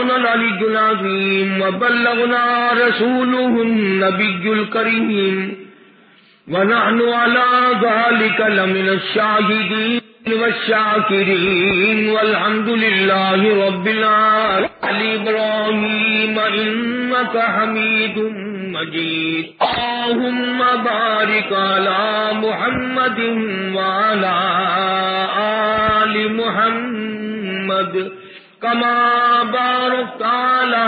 مولانا العلي العظيم وبلغنا رسوله النبي الكريم ونحن على ذلك لمن الشاهدين والشاكرين والحمد لله رب العالمين إبراهيم إنك حميد مجيد اللهم بارك على محمد وعلى آل محمد كما باركت على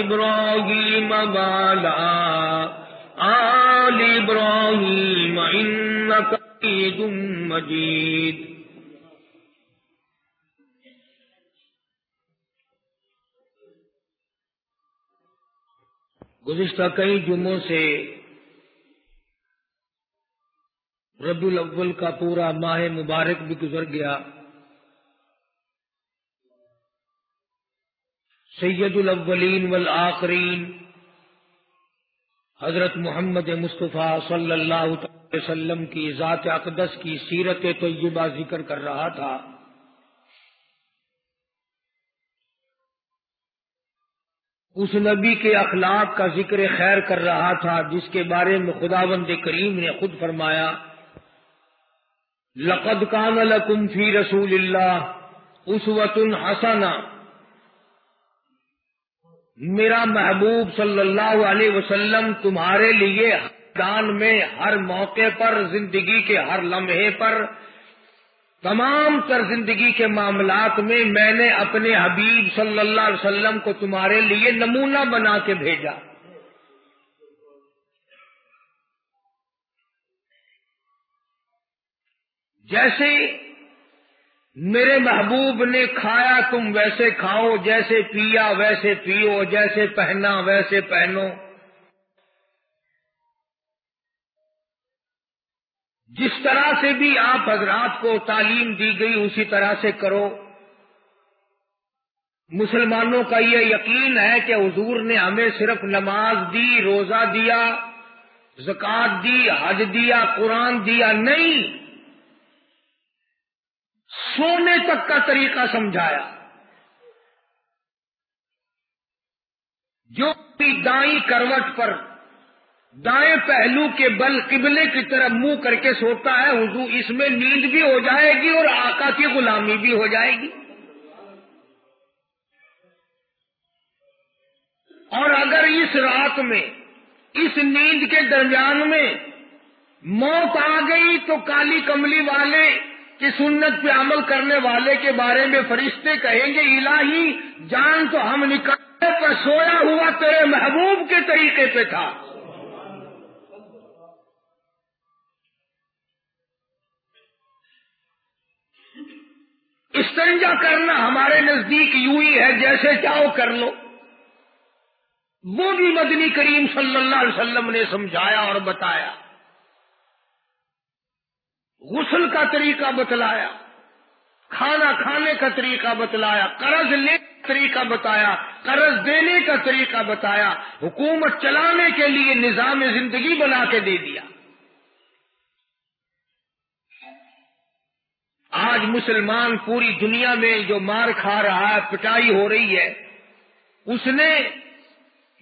إبراهيم وعلى آل إبراهيم إنك حميد مجيد. گزشتہ کئی جمعوں سے ربی الاول کا پورا ماہ مبارک بھی گزر گیا۔ سید الاولین والآخرین۔ حضرت محمد مصطفیٰ صلی اللہ علیہ وسلم کی ذات اقدس کی سیرت طیبہ ذکر کر رہا تھا۔ اس نبی کے اخلاق کا ذکر خیر کر رہا تھا، جس کے بارے میں خدا بند کریم نے خود فرمایا، لقد کان لکم فی رسول اللہ اس وطن میرا محبوب صلی اللہ علیہ وسلم تمہارے لیے دان میں ہر موقع پر، زندگی کے ہر لمحے پر، تمام تر زندگی کے معاملات میں میں نے اپنے حبیب صلی اللہ علیہ وسلم کو تمہارے لیے نمونہ بنا کے بھیجا۔ جیسے میرے محبوب نے کھایا، تم ویسے کھاؤ، جیسے پیا ویسے پیو، جیسے پہنا ویسے پہنو۔ جس طرح سے بھی آپ حضرات کو تعلیم دی گئی، اسی طرح سے کرو۔ مسلمانوں کا یہ یقین ہے کہ حضور نے ہمیں صرف نماز دی، روزہ دیا، زکات دی، حج دیا، قرآن دیا، نہیں۔ سونے تک کا طریقہ سمجھایا۔ جو بھی دائیں کروٹ پر، دائیں پہلو کے بل قبلے کی طرف منہ کر کے سوتا ہے، حضور اس میں نیند بھی ہو جائے گی اور آقا کی غلامی بھی ہو جائے گی۔ اور اگر اس رات میں، اس نیند کے درمیان میں موت آ گئی تو کالی کملی والے کی سنت پہ عمل کرنے والے کے بارے میں فرشتے کہیں گے، الہی، جان تو ہم نکالنے پر سویا ہوا تیرے محبوب کے طریقے پہ تھا۔ استنجا کرنا ہمارے نزدیک یوں ہی ہے، جیسے چاہو کر لو۔ وہ بھی مدنی کریم صلی اللہ علیہ وسلم نے سمجھایا اور بتایا۔ غسل کا طریقہ بتلایا، کھانا کھانے کا طریقہ بتلایا، قرض لینے کا طریقہ بتایا، قرض دینے کا طریقہ بتایا، حکومت چلانے کے لیے نظام زندگی بنا کے دے دیا۔ آج مسلمان پوری دنیا میں جو مار کھا رہا ہے، پٹائی ہو رہی ہے، اس نے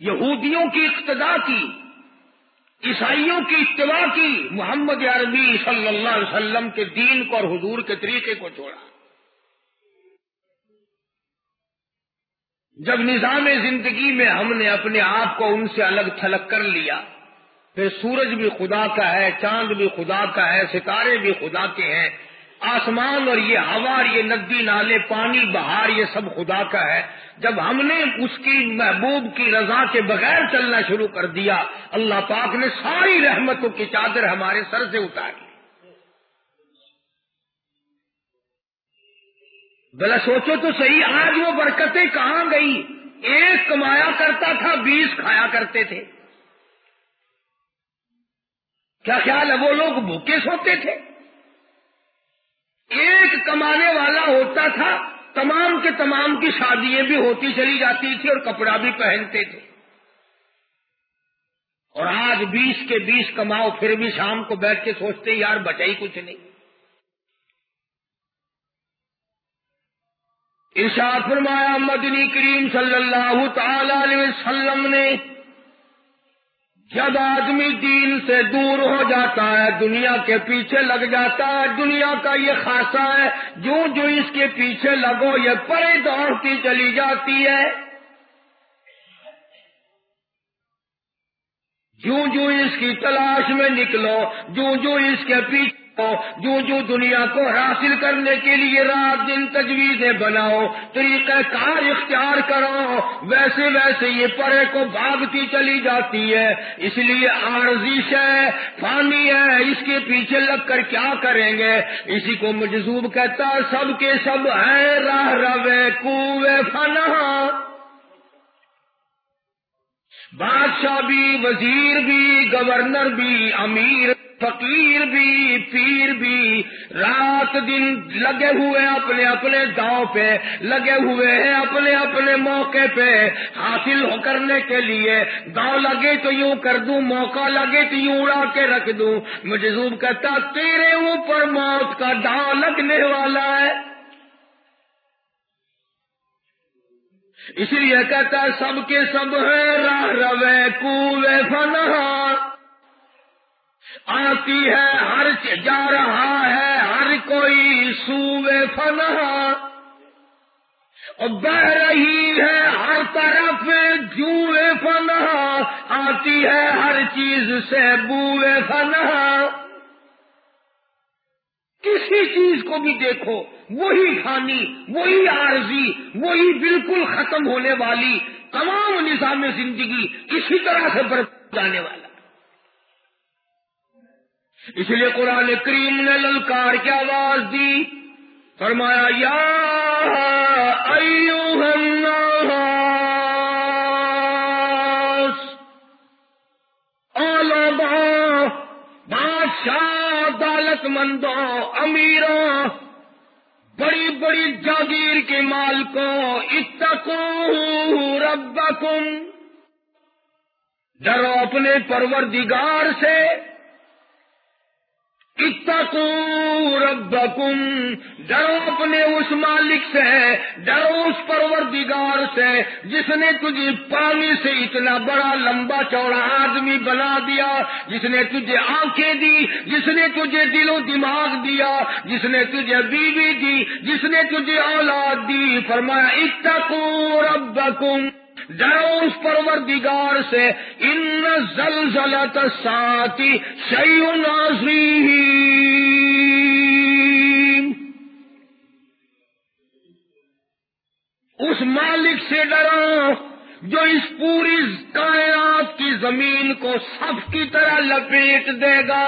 یہودیوں کی اقتدا کی۔ عیسائیوں کی اتباع کی محمد عربی صلی اللہ علیہ وسلم کے دین کو اور حضور کے طریقے کو چھوڑا جب نظام زندگی میں ہم نے اپنے آپ کو ان سے الگ تھلگ کر لیا، پھر سورج بھی خدا کا ہے، چاند بھی خدا کا ہے، ستارے بھی خدا کے ہیں آسمان اور یہ ہوا اور یہ ندی، نالے، پانی، بہار، یہ سب خدا کا ہے۔ جب ہم نے اس کی محبوب کی رضا کے بغیر چلنا شروع کر دیا، اللہ پاک نے ساری رحمتوں کی چادر ہمارے سر سے اتاری۔ بلا سوچو تو صحیح، آج وہ برکتیں کہاں گئی؟ ایک کمایا کرتا تھا، بیس کھایا کرتے تھے۔ کیا خیال ہے؟ وہ لوگ بھوکے سوتے تھے۔ ایک کمانے والا ہوتا تھا، تمام کے تمام کی شادیاں بھی ہوتی چلی جاتی تھی اور کپڑا بھی پہنتے تھے۔ اور آج بیس کے بیس کماؤ، پھر بھی شام کو بیٹھ کے سوچتے یار بچا ہی کچھ نہیں۔ ارشاد فرمایا، مدنی کریم صلی اللہ تعالی علیہ وسلم نے جب آدمی دین سے دور ہو جاتا ہے، دنیا کے پیچھے لگ جاتا ہے، دنیا کا یہ خاصا ہے، جو جو اس کے پیچھے لگو، یہ پرے دوڑتی چلی جاتی ہے۔ جو جو اس کی تلاش میں نکلو، جو جو اس کے پیچھے جو جو دنیا کو حاصل کرنے کے لیے رات دن تجویزیں بناؤ، طریقہ کار اختیار کرو ویسے ویسے یہ پرے کو بھاگتی چلی جاتی ہے۔ اس لیے آرزش ہے پانی ہے، اس کے پیچھے لگ کر کیا کریں گے؟ اسی کو مجذوب کہتا سب کے سب ہے راہ روے کوے فنا۔ بادشاہ بھی، وزیر بھی، گورنر بھی، امیر فقیر بھی، پیر بھی، رات دن لگے ہوئے اپنے اپنے داؤں پہ، لگے ہوئے ہیں اپنے اپنے موقع پہ۔ حاصل کرنے کے لیے داؤ لگے تو یوں کر دوں، موقع لگے تو یوں اڑا کے رکھ دوں۔ مجھے کہتا، تیرے اوپر موت کا داؤ لگنے والا ہے۔ اس لیے کہتا، سب کے سب ہے راہ روے کوے فنہا آتی ہے، ہر جا رہا ہے، ہر کوئی سوے فنا۔ بہ رہی ہے، ہر طرف جوئے فنا۔ آتی ہے، ہر چیز سے بوئے فنا۔ کسی چیز کو بھی دیکھو، وہی کھانی وہی عارضی، وہی بالکل ختم ہونے والی تمام نظام زندگی کسی طرح سے برت جانے والا۔ اس لیے قرآن کریم نے للکار کی آواز دی۔ فرمایا، یا بادشاہ دالت مندوں امیروں، بڑی بڑی جاگیر کے مالکوں اتقو ربکم۔ ڈرو اپنے پروردگار سے۔ ربکم، ڈرو اپنے اس مالک سے، ڈرو اس پروردگار سے، جس نے تجھے پانی سے اتنا بڑا لمبا چوڑا آدمی بنا دیا، جس نے تجھے آنکھیں دی، جس نے تجھے دل و دماغ دیا، جس نے تجھے بیوی دی، جس نے تجھے اولاد دی، فرمایا اتقو ربکم۔ ڈرو اس پروردگار سے ان زلزلت ساتھی شیو نازری اس مالک سے ڈرو جو اس پوری کائنات کی زمین کو سب کی طرح لپیٹ دے گا۔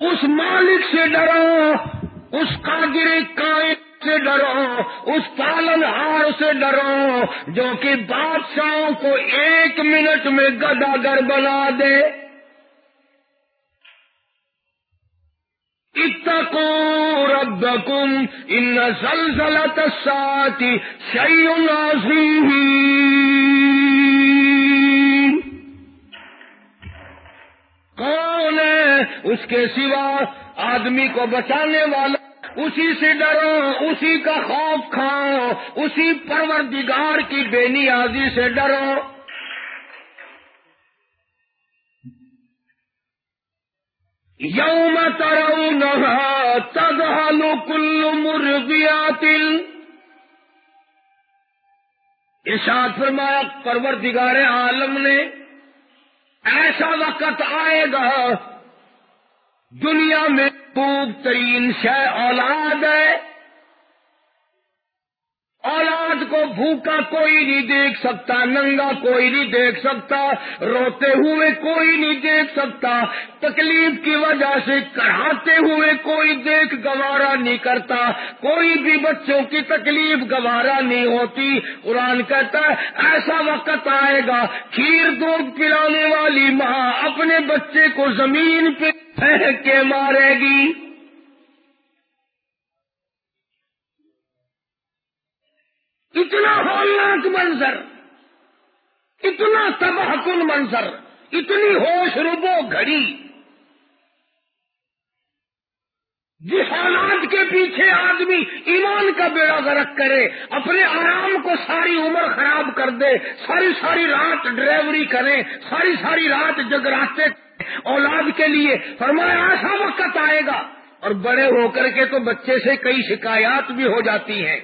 اس مالک سے ڈرو، اس قادر کائن سے ڈرو، اس پالن ہار سے ڈرو، جو کہ بادشاہوں کو ایک منٹ میں گداگر بنا دے۔ اتقو ربکم ان زلزلت الساعتی شیء عظیم۔ کون ہے اس کے سوا آدمی کو بچانے والا؟ اسی سے ڈرو، اسی کا خوف کھاؤ، اسی پروردگار کی بے نیازی سے ڈرو۔ یوم ترونها تذهل كل مرضیات۔ ارشاد فرمایا، پروردگار عالم نے ایسا وقت آئے گا دنیا میں خوب ترین شہ اولاد ہے۔ اولاد کو بھوکا کوئی نہیں دیکھ سکتا، ننگا کوئی نہیں دیکھ سکتا، روتے ہوئے کوئی نہیں دیکھ سکتا۔ تکلیف کی وجہ سے کڑھاتے ہوئے کوئی دیکھ گوارا نہیں کرتا۔ کوئی بھی بچوں کی تکلیف گوارا نہیں ہوتی۔ قرآن کہتا ہے، ایسا وقت آئے گا، کھیر دودھ پلانے والی ماں اپنے بچے کو زمین پہ پھینک کے مارے گی۔ اتنا ہولناک منظر، اتنا تباہ کن منظر، اتنی ہوش ربو گھڑی۔ جس کے پیچھے آدمی ایمان کا بیڑا غرق کرے، اپنے آرام کو ساری عمر خراب کر دے، ساری ساری رات ڈرائیوری کرے، ساری ساری رات جگراتے اولاد کے لیے فرمایا ایسا وقت آئے گا۔ اور بڑے ہو کر کے تو بچے سے کئی شکایات بھی ہو جاتی ہیں۔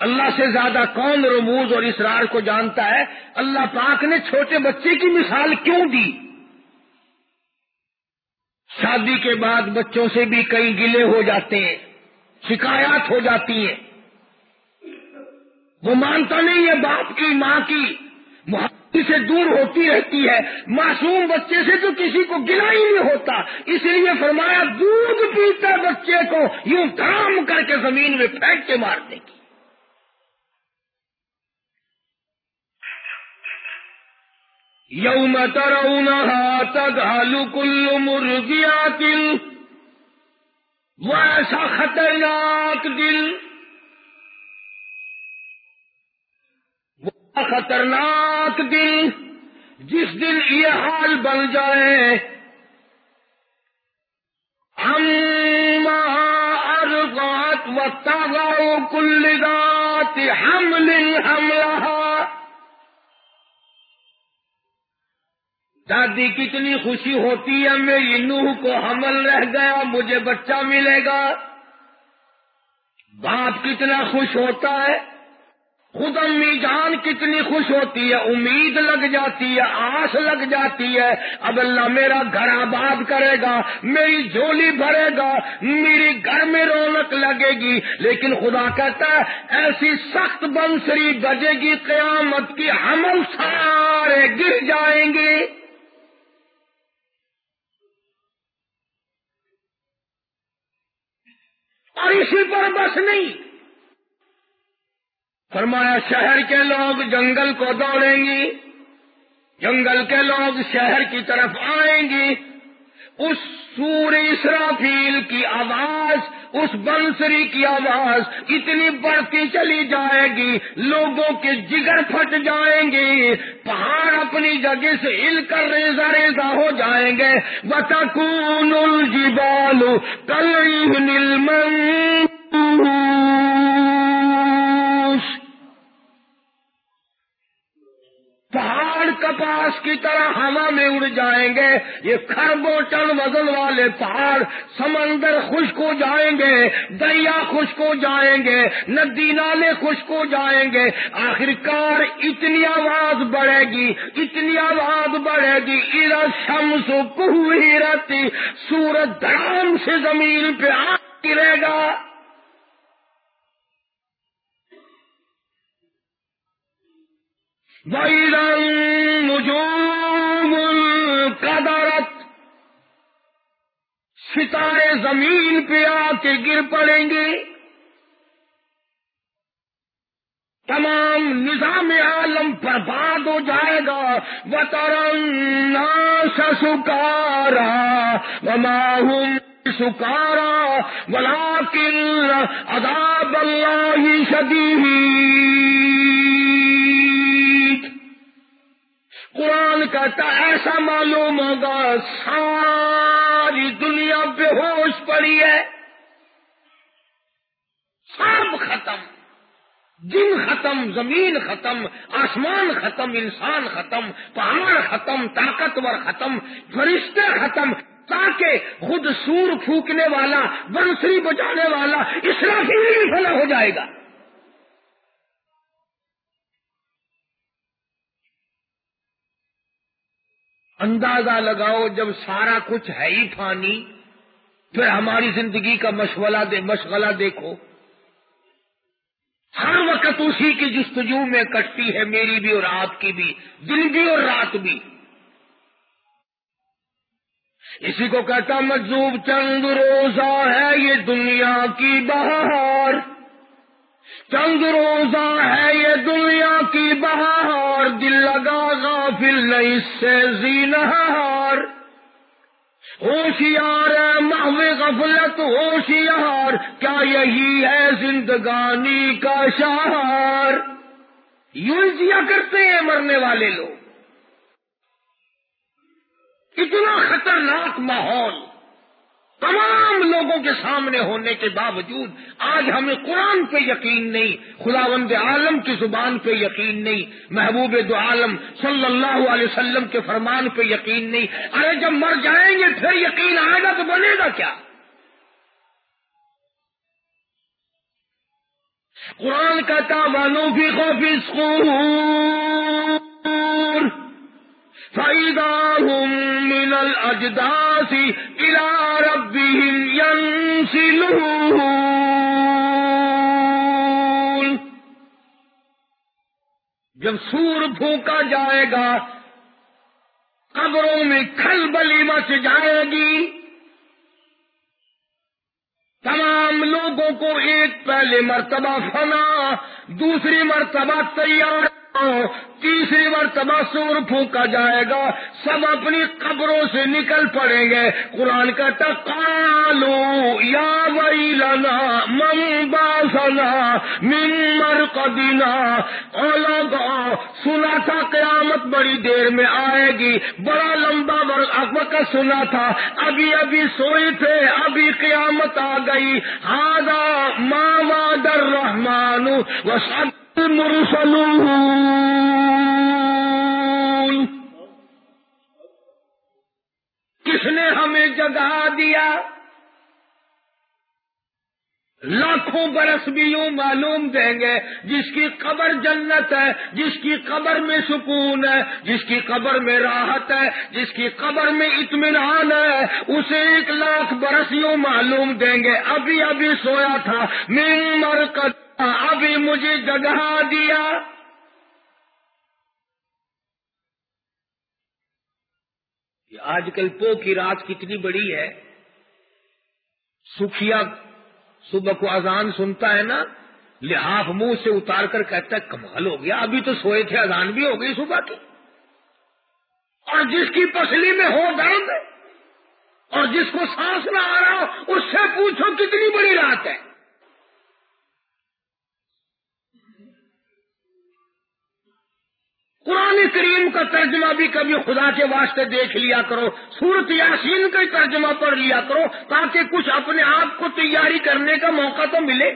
اللہ سے زیادہ کون رموز اور اسرار کو جانتا ہے؟ اللہ پاک نے چھوٹے بچے کی مثال کیوں دی؟ شادی کے بعد بچوں سے بھی کئی گلے ہو جاتے ہیں، شکایات ہو جاتی ہیں۔ وہ مانتا نہیں ہے باپ کی ماں کی محبت سے دور ہوتی رہتی ہے۔ معصوم بچے سے تو کسی کو گلا ہی نہیں ہوتا۔ اس لیے فرمایا، دودھ پیتا بچے کو یوں کام کر کے زمین میں پھینک کے مارنے کی یوم ترونها تذهل كل مرضیات۔ وہ ایسا خطرناک دل وہ خطرناک دل جس دن یہ حال بن جائے۔ ہم ارغات و تاغاؤ کل ذات حمل حملہ دادی کتنی خوشی ہوتی ہے، میری نوح کو حمل رہ گیا، مجھے بچہ ملے گا۔ باپ کتنا خوش ہوتا ہے۔ خود امی جان کتنی خوش ہوتی ہے، امید لگ جاتی ہے، آس لگ جاتی ہے۔ اب اللہ میرا گھر آباد کرے گا، میری جھولی بھرے گا، میری گھر میں رونق لگے گی۔ لیکن خدا کہتا ہے، ایسی سخت بنسری بجے گی قیامت کی حمل سارے گر جائیں گے۔ اور اسی پر بس نہیں۔ فرمایا، شہر کے لوگ جنگل کو دوڑیں گی، جنگل کے لوگ شہر کی طرف آئیں گی، اس سور اسرافیل کی آواز، اس بنسری کی آواز اتنی بڑھتی چلی جائے گی، لوگوں کے جگر پھٹ جائیں گے، پہاڑ اپنی جگہ سے ہل کر ریزا ریزا ہو جائیں گے۔ بتکون الجبال کل نیل کی طرح ہوا میں اڑ جائیں گے۔ یہ خربوں ٹن وزن والے پہاڑ سمندر خشک ہو جائیں گے، دریا خشک ہو جائیں گے، ندی نالے خشک ہو جائیں گے۔ آخر کار اتنی آواز بڑھے گی، اتنی آواز بڑھے گی۔ ارا شمس کوئی رہتی سورج دھرام سے زمین پہ آ گرے گا۔ نجوم قدرت ستارے زمین پہ آ کے گر پڑیں گے۔ تمام نظام عالم برباد ہو جائے گا۔ وہ سکارا وماہم سکارا ولا کل اداب اللہ شدید قرآن کہتا ایسا معلوم ہوگا، ساری دنیا بے ہوش پڑی ہے۔ سب ختم جن ختم، زمین ختم، آسمان ختم، انسان ختم، پہاڑ ختم، طاقتور ختم، فرشتے ختم، تاکہ خود سور پھونکنے والا بنسری بجانے والا اسرافی بھی فلا ہو جائے گا۔ اندازہ لگاؤ جب سارا کچھ ہے ہی فانی، پھر ہماری زندگی کا مشغلہ دے مشغلہ دیکھو۔ ہر وقت اسی کی جستجو میں کٹتی ہے میری بھی اور آپ کی بھی، دن بھی اور رات بھی۔ اسی کو کہتا مجزوب چند روزہ ہے یہ دنیا کی بہار۔ چند روزہ ہے یہ دنیا کی بہار، دل لگا غافل نہیں سے زینہار۔ ہوشیار ہے محو غفلت، ہوشیار۔ کیا یہی ہے زندگانی کا شہار؟ یوں جیا کرتے ہیں مرنے والے لوگ۔ اتنا خطرناک ماحول۔ تمام لوگوں کے سامنے ہونے کے باوجود آج ہمیں قرآن پہ یقین نہیں، خداوند عالم کی زبان پہ یقین نہیں، محبوب دو عالم صلی اللہ علیہ وسلم کے فرمان پہ یقین نہیں۔ ارے جب مر جائیں گے پھر یقین آئے گا تو بنے گا کیا؟ قرآن کا تابانوں بھی خوفی فَإِذَا هُمْ مِنَ الْأَجْدَاثِ إِلَىٰ رَبِّهِمْ يَنْسِلُونَ جب سور پھونکا جائے گا، قبروں میں کھل بلی مچ جائے گی۔ تمام لوگوں کو ایک پہلے مرتبہ فنا، دوسری مرتبہ تیار تیسری مرتبہ سور پھونکا جائے گا، سب اپنی قبروں سے نکل پڑیں گے۔ قرآن کا ٹکالو یا وئی لنا ممباسنا ممر قدینا اولا سنا تھا، قیامت بڑی دیر میں آئے گی۔ بڑا لمبا وقت سنا تھا، ابھی ابھی سوئی تھے، ابھی قیامت آ گئی۔ ہاضا ماما در رحمان و سب کس نے ہمیں جگہ دیا۔ لاکھوں برس بھی یوں معلوم دیں گے، جس کی قبر جنت ہے، جس کی قبر میں سکون ہے، جس کی قبر میں راحت ہے، جس کی قبر میں اطمینان ہے، اسے ایک لاکھ برس یوں معلوم دیں گے۔ ابھی ابھی سویا تھا مر کر ابھی مجھے جگہ دیا۔ آج کل پو کی رات کتنی بڑی ہے۔ سکھیا صبح کو اذان سنتا ہے نا لحاف منہ سے اتار کر کہتا ہے، کمال ہو گیا، ابھی تو سوئے تھے، اذان بھی ہو گئی صبح کی۔ اور جس کی پسلی میں ہو درد اور جس کو سانس نہ آ رہا ہو، اس سے پوچھو کتنی بڑی رات ہے۔ قرآن کریم کا ترجمہ بھی کبھی خدا کے واسطے دیکھ لیا کرو، سورت یاسین کا ترجمہ پڑھ لیا کرو، تاکہ کچھ اپنے آپ کو تیاری کرنے کا موقع تو ملے۔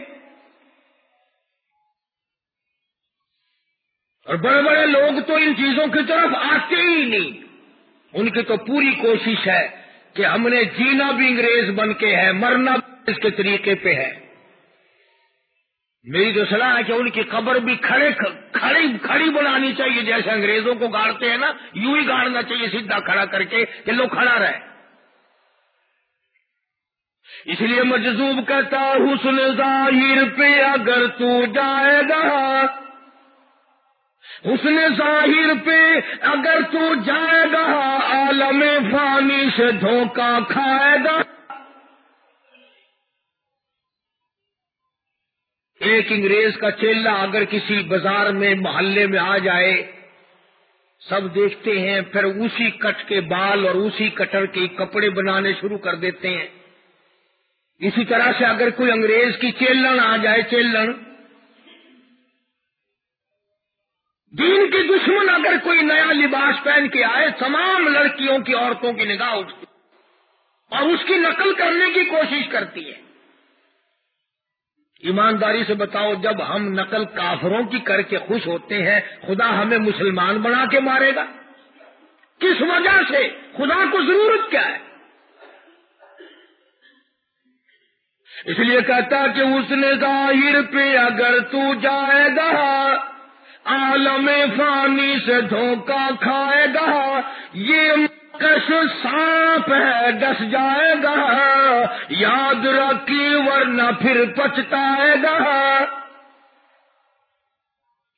اور بڑے بڑے لوگ تو ان چیزوں کی طرف آتے ہی نہیں۔ ان کی تو پوری کوشش ہے کہ ہم نے جینا بھی انگریز بن کے ہے، مرنا بھی اس کے طریقے پہ ہے۔ میری تو صلاح ہے کہ ان کی قبر بھی کھڑے کھڑی کھڑی بنانی چاہیے، جیسے انگریزوں کو گاڑتے ہیں نا، یوں ہی گاڑنا چاہیے، سیدھا کھڑا کر کے کہ لوگ کھڑا رہے اس لیے مجذوب کہتا حسن ظاہر پہ اگر تو جائے گا۔ حسن ظاہر پہ اگر تو جائے گا، عالم فانی سے دھوکہ کھائے گا۔ ایک انگریز کا چیلا اگر کسی بازار میں محلے میں آ جائے، سب دیکھتے ہیں، پھر اسی کٹ کے بال اور اسی کٹر کے کپڑے بنانے شروع کر دیتے ہیں۔ اسی طرح سے اگر کوئی انگریز کی چیلن آ جائے، چیلن۔ دین کی دشمن اگر کوئی نیا لباس پہن کے آئے، تمام لڑکیوں کی عورتوں کی نگاہ اٹھتی اور اس کی نقل کرنے کی کوشش کرتی ہے۔ ایمانداری سے بتاؤ جب ہم نقل کافروں کی کر کے خوش ہوتے ہیں، خدا ہمیں مسلمان بنا کے مارے گا؟ کس وجہ سے؟ خدا کو ضرورت کیا ہے؟ اس لیے کہتا کہ اس نے ظاہر پہ اگر تو جائے گا، عالم فانی سے دھوکہ کھائے گا، یہ کش سانپ ہے ڈس جائے گا۔ یاد رکھی ورنہ پھر پچھتائے گا۔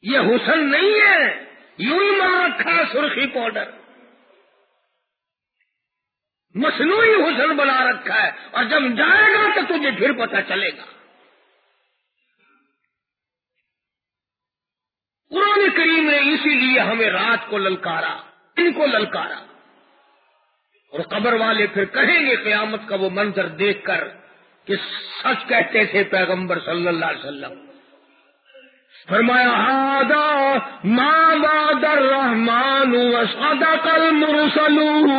یہ حسن نہیں ہے۔ یوں ہی مار رکھا سرخی پاؤڈر۔ مصنوعی حسن بنا رکھا ہے۔ اور جب جائے گا تو تجھے پھر پتہ چلے گا۔ قرآن کریم نے اسی لیے ہمیں رات کو للکارا ان کو للکارا۔ اور قبر والے پھر کہیں گے قیامت کا وہ منظر دیکھ کر کہ سچ کہتے تھے پیغمبر صلی اللہ علیہ وسلم۔ فرمایا ہادا ماں بادر رحمان صدق المرسلون۔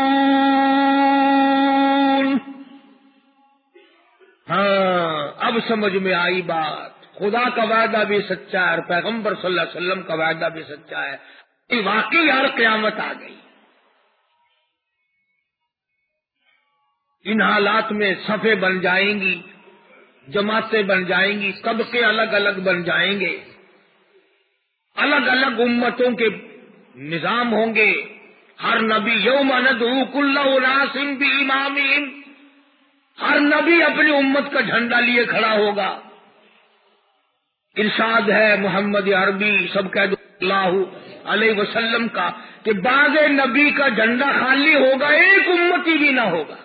ہاں اب سمجھ میں آئی بات۔ خدا کا وعدہ بھی سچا ہے اور پیغمبر صلی اللہ علیہ وسلم کا وعدہ بھی سچا ہے۔ واقعی یار قیامت آ گئی۔ ان حالات میں صفے بن جائیں گی، جماعتیں بن جائیں گی، طبقے الگ الگ بن جائیں گے۔ الگ الگ امتوں کے نظام ہوں گے۔ ہر نبی یوم ندعو ناسم بھی امام ہر نبی اپنی امت کا جھنڈا لیے کھڑا ہوگا۔ ارشاد ہے محمد عربی، سب کہہ اللہ علیہ وسلم کا کہ باغ نبی کا جھنڈا خالی ہوگا، ایک امتی بھی نہ ہوگا۔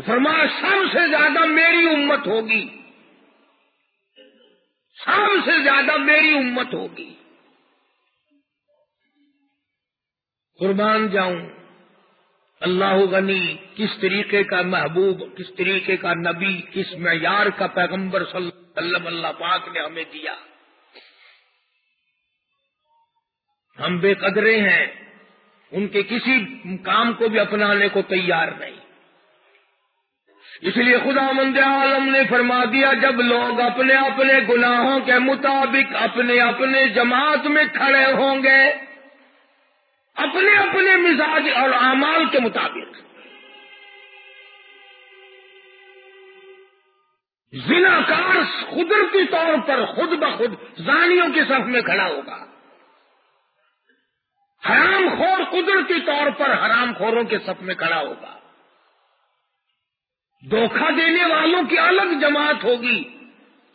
فرما، سب سے زیادہ میری امت ہوگی۔ سب سے زیادہ میری امت ہوگی۔ قربان جاؤں۔ اللہ غنی، کس طریقے کا محبوب، کس طریقے کا نبی، کس معیار کا پیغمبر صلی اللہ علیہ وسلم اللہ پاک نے ہمیں دیا۔ ہم بے قدرے ہیں۔ ان کے کسی کام کو بھی اپنانے کو تیار نہیں۔ اس لیے خدا مند عالم نے فرما دیا، جب لوگ اپنے اپنے گناہوں کے مطابق اپنے اپنے جماعت میں کھڑے ہوں گے، اپنے اپنے مزاج اور اعمال کے مطابق۔ ضلع کار قدرتی طور پر خود بخود زانیوں کے صف میں کھڑا ہوگا۔ حرام خور قدرتی طور پر حرام خوروں کے صف میں کھڑا ہوگا۔ دھوکہ دینے والوں کی الگ جماعت ہوگی،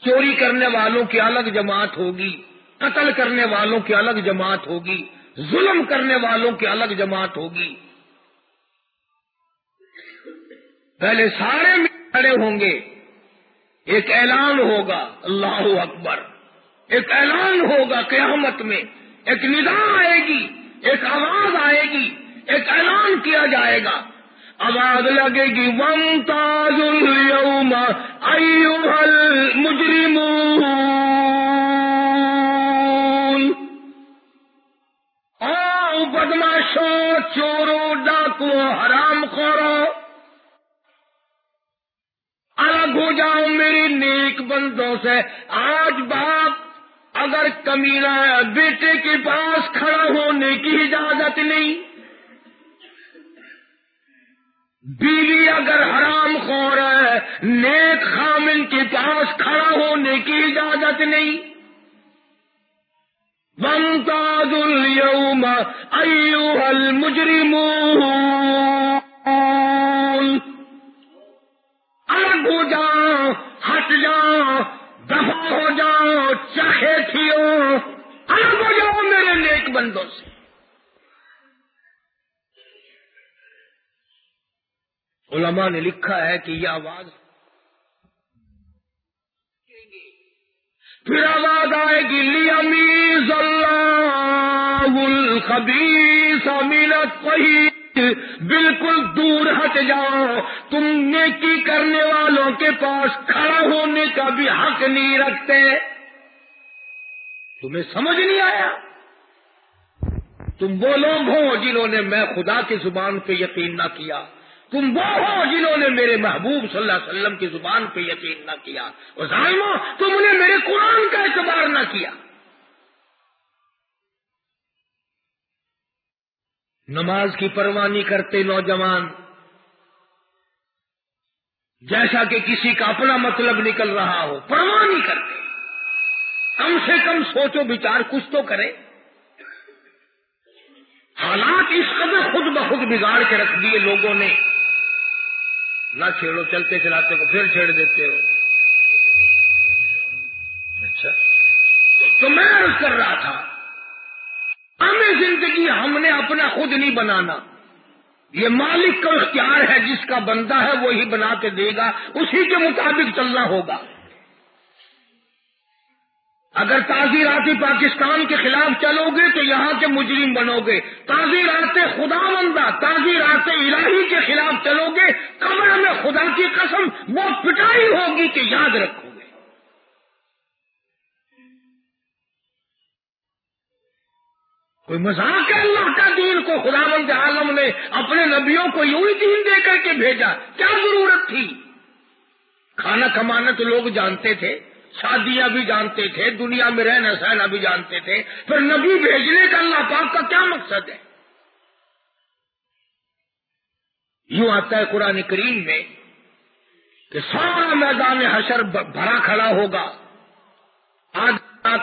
چوری کرنے والوں کی الگ جماعت ہوگی، قتل کرنے والوں کی الگ جماعت ہوگی، ظلم کرنے والوں کی الگ جماعت ہوگی۔ پہلے سارے کھڑے ہوں گے۔ ایک اعلان ہوگا، اللہ اکبر۔ ایک اعلان ہوگا قیامت میں۔ ایک ندا آئے گی، ایک آواز آئے گی، ایک اعلان کیا جائے گا۔ آواز لگے گی وم تاج مجرم او بدماشو چورو ڈاکو حرام خورو الگ ہو جاؤ میری نیک بندوں سے۔ آج باپ اگر کمینا بیٹے کے پاس کھڑا ہونے کی اجازت نہیں۔ بیوی اگر حرام خور ہے، نیک خامن کے پاس کھڑا ہونے کی اجازت نہیں۔ بمتاز اليوم ایوہ المجرمون۔ الگ ہو جاؤ ہٹ جاؤ دفع ہو جاؤ چاہے تھیو الگ ہو جاؤ میرے نیک بندوں سے۔ علماء نے لکھا ہے کہ یہ آواز پھر آواز آئے گی لیمیز اللہ الخبیث من الطیب. بالکل دور ہٹ جاؤ، تم نیکی کرنے والوں کے پاس کھڑا ہونے کا بھی حق نہیں رکھتے۔ تمہیں سمجھ نہیں آیا؟ تم وہ لوگ ہو جنہوں نے میں خدا کی زبان پہ یقین نہ کیا۔ تم وہ ہو جنہوں نے میرے محبوب صلی اللہ علیہ وسلم کی زبان پہ یقین نہ کیا اور ظالمو، تم نے میرے قرآن کا اعتبار نہ کیا۔ نماز کی پروانی کرتے نوجوان۔ جیسا کہ کسی کا اپنا مطلب نکل رہا ہو پروانی کرتے۔ کم سے کم سوچو، بچار کچھ تو کرے۔ حالات اس قدر خود بخود بگاڑ کے رکھ دیے لوگوں نے۔ نہ چھیڑو، چلتے چلاتے کو پھر چھیڑ دیتے ہو۔ اچھا۔ تو میں عرض کر رہا تھا، ہمیں زندگی ہم نے اپنا خود نہیں بنانا۔ یہ مالک کا اختیار ہے، جس کا بندہ ہے، وہی بنا کے دے گا۔ اسی کے مطابق چلنا ہوگا۔ اگر تعزیرات پاکستان کے خلاف چلو گے تو یہاں کے مجرم بنو گے۔ تعزیرات خدا بندہ تعزیرات الہی کے خلاف چلو گے۔ قبر میں خدا کی قسم وہ پٹائی ہوگی کہ یاد رکھو۔ گے کوئی مذاق ہے اللہ کا دین کو؟ خدا بند عالم نے اپنے نبیوں کو یوں ہی دین دے کر کے بھیجا۔ کیا ضرورت تھی؟ کھانا کمانا تو لوگ جانتے تھے۔ شادیاں بھی جانتے تھے، دنیا میں رہنا سہنا بھی جانتے تھے، پھر نبی بھیجنے کا اللہ پاک کا کیا مقصد ہے؟ یوں آتا ہے قرآن کریم میں کہ سارا میدان حشر بھرا کھڑا ہوگا۔ آج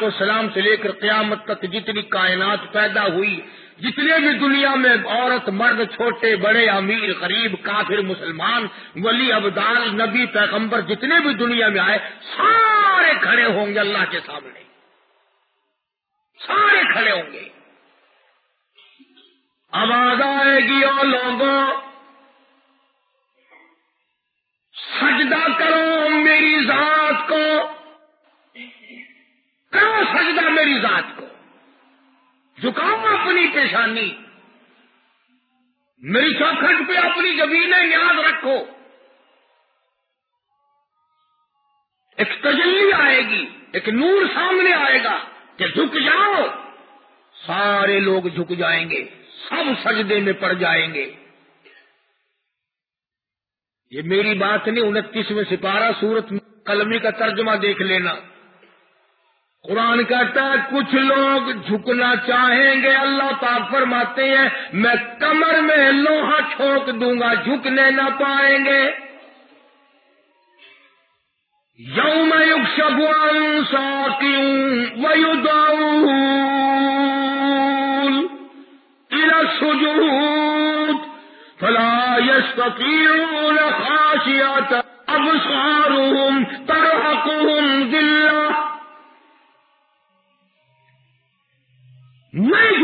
تو سلام سے لے کر قیامت تک جتنی کائنات پیدا ہوئی جتنے بھی دنیا میں عورت، مرد، چھوٹے، بڑے، امیر، غریب، کافر، مسلمان، ولی، ابدال، نبی، پیغمبر، جتنے بھی دنیا میں آئے، سارے کھڑے ہوں گے اللہ کے سامنے۔ سارے کھڑے ہوں گے۔ آواز آئے گی اور لوگوں، سجدہ کرو میری ذات کو۔ کرو سجدہ میری ذات کو۔ جھکاؤ اپنی پیشانی۔ میری چوکھٹ پہ اپنی زمینیں یاد رکھو۔ ایک تجلی آئے گی، ایک نور سامنے آئے گا کہ جھک جاؤ۔ سارے لوگ جھک جائیں گے، سب سجدے میں پڑ جائیں گے۔ یہ میری بات نہیں انتیس میں سپارہ سورت قلمی کا ترجمہ دیکھ لینا۔ قرآن کہتا ہے، کچھ لوگ جھکنا چاہیں گے، اللہ پاک فرماتے ہیں، میں کمر میں لوہا چھوک دوں گا، جھکنے نہ پائیں گے۔ یوم یوگ ساکیوں سجود فلا يستطيعون خاشية أبصارهم ترهقهم ذلة